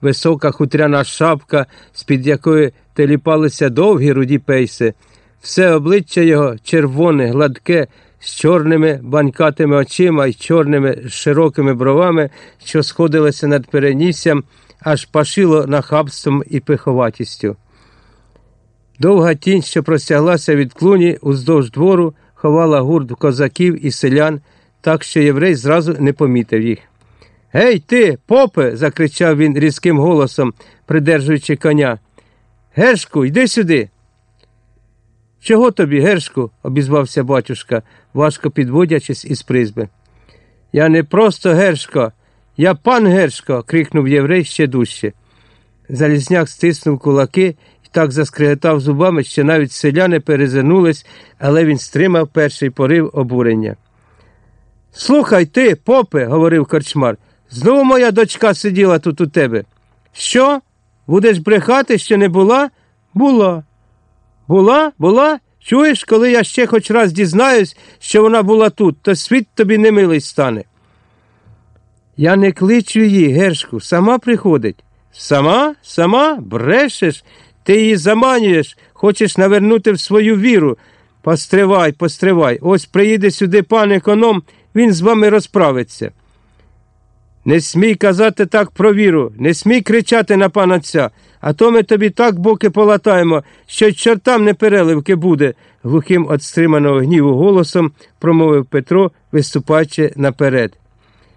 висока хутряна шапка, з-під якої теліпалися довгі руді пейси. Все обличчя його червоне, гладке, з чорними банькатими очима і чорними широкими бровами, що сходилися над переніссям, аж пашило нахабством і пиховатістю. Довга тінь, що простяглася від клуні уздовж двору, ховала гурт козаків і селян, так що єврей зразу не помітив їх. Гей, ти, попе. закричав він різким голосом, придержуючи коня. Гершку, йди сюди. Чого тобі, Гершку? обізвався батюшка, важко підводячись із призби. Я не просто Гершко, я пан Гершко. крикнув єврей ще дужче. Залізняк стиснув кулаки і так заскриготав зубами, що навіть селяни перезирнулись, але він стримав перший порив обурення. Слухай ти, попе, говорив корчмар, знову моя дочка сиділа тут у тебе. Що? Будеш брехати, що не була? Була. Була, була? Чуєш, коли я ще хоч раз дізнаюсь, що вона була тут, то світ тобі немилий стане. Я не кличу її, Гершку, сама приходить. Сама, сама брешеш, ти її заманюєш, хочеш навернути в свою віру. Постривай, постривай, ось приїде сюди пан економ, він з вами розправиться. Не смій казати так про віру, не смій кричати на пана отця, а то ми тобі так боки полатаємо, що чортам не переливки буде, глухим від стриманого гніву голосом промовив Петро, виступаючи наперед.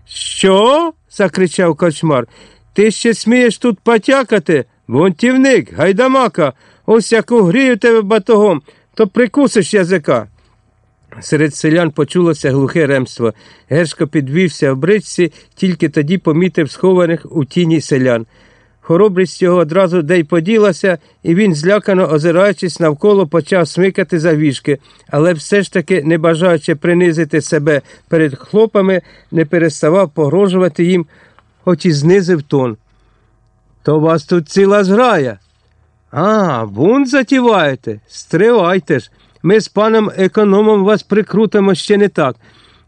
Що? закричав кочмар. Ти ще смієш тут потякати? Бунтівник, гайдамака, ось як угрію тебе батогом, то прикусиш язика. Серед селян почулося глухе ремство. Гершко підвівся в бричці, тільки тоді помітив схованих у тіні селян. Хоробрість його одразу де й поділася, і він, злякано озираючись навколо, почав смикати за вішки, але все ж таки, не бажаючи принизити себе перед хлопами, не переставав погрожувати їм, хоч і знизив тон. То вас тут ціла зграя. А, бунт затіваєте? Стривайте ж. Ми з паном економом вас прикрутимо ще не так.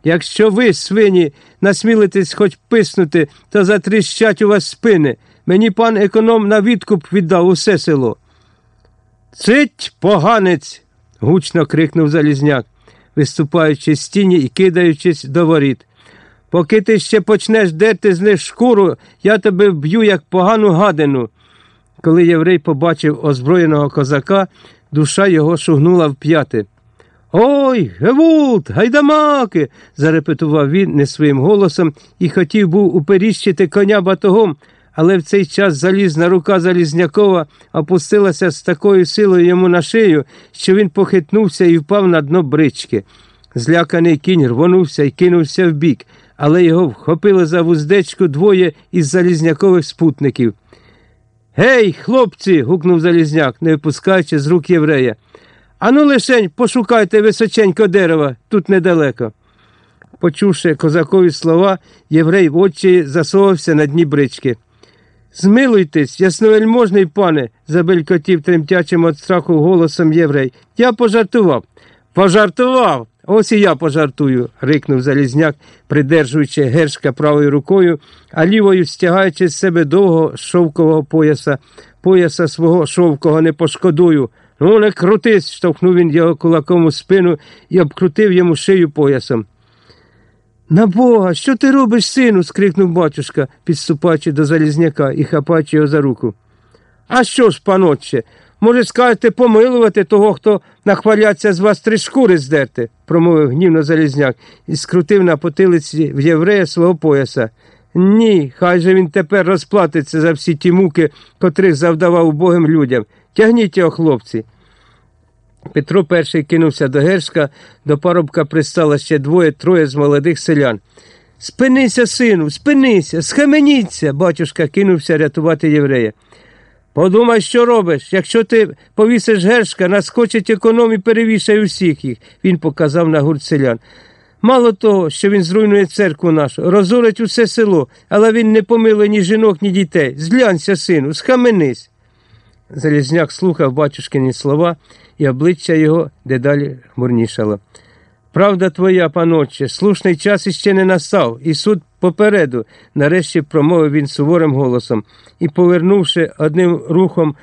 Якщо ви, свині, насмілитесь хоч писнути, то затріщать у вас спини. Мені пан економ на відкуп віддав усе село. Цить, поганець. гучно крикнув Залізняк, виступаючи з тіні і кидаючись до воріт. Поки ти ще почнеш дерти з них шкуру, я тебе вб'ю, як погану гадину. Коли єврей побачив озброєного козака, душа його шугнула в п'яти. Ой, Гевулт, гайдамаки. зарепетував він не своїм голосом і хотів був уперіщити коня батогом, але в цей час залізна рука Залізнякова опустилася з такою силою йому на шию, що він похитнувся і впав на дно брички. Зляканий кінь рвонувся і кинувся вбік, але його вхопили за вуздечку двоє із залізнякових спутників. Гей, хлопці. гукнув Залізняк, не випускаючи з рук єврея. Ану лишень пошукайте височенько дерева тут недалеко. Почувши козакові слова, єврей в очі засовався на дні брички. Змилуйтесь, ясновельможний пане, забелькотів тремтячим від страху голосом єврей. Я пожартував. Пожартував. Ось і я пожартую, рикнув Залізняк, придержуючи гершка правою рукою, а лівою стягаючи з себе довго шовкового пояса, пояса свого шовкого не пошкодую. Ну, не крутись, штовхнув він його кулаком у спину і обкрутив йому шию поясом. На Бога, що ти робиш, сину? скрикнув батюшка, підступаючи до Залізняка і хапаючи його за руку. А що ж, панотче, може, скажете помилувати того, хто нахваляться з вас три шкури здерти, промовив гнівно Залізняк і скрутив на потилиці в єврея свого пояса. Ні, хай же він тепер розплатиться за всі ті муки, котрих завдавав убогим людям. Тягніть його, хлопці. Петро перший кинувся до Гершка, до парубка пристало ще двоє, троє з молодих селян. Спинися, сину, спинися, схаменіться, батюшка кинувся рятувати єврея. Подумай, що робиш. Якщо ти повісиш гершка, наскочить економ і перевішає усіх їх, він показав на гурт. Мало того, що він зруйнує церкву нашу, розорить усе село, але він не помилує ні жінок, ні дітей. Зглянься, сину, схаменись. Залізняк слухав батюшкині слова, і обличчя його дедалі хмурнішало. Правда твоя, паноче, слушний час іще не настав, і суд попереду, нарешті промовив він суворим голосом і, повернувши одним рухом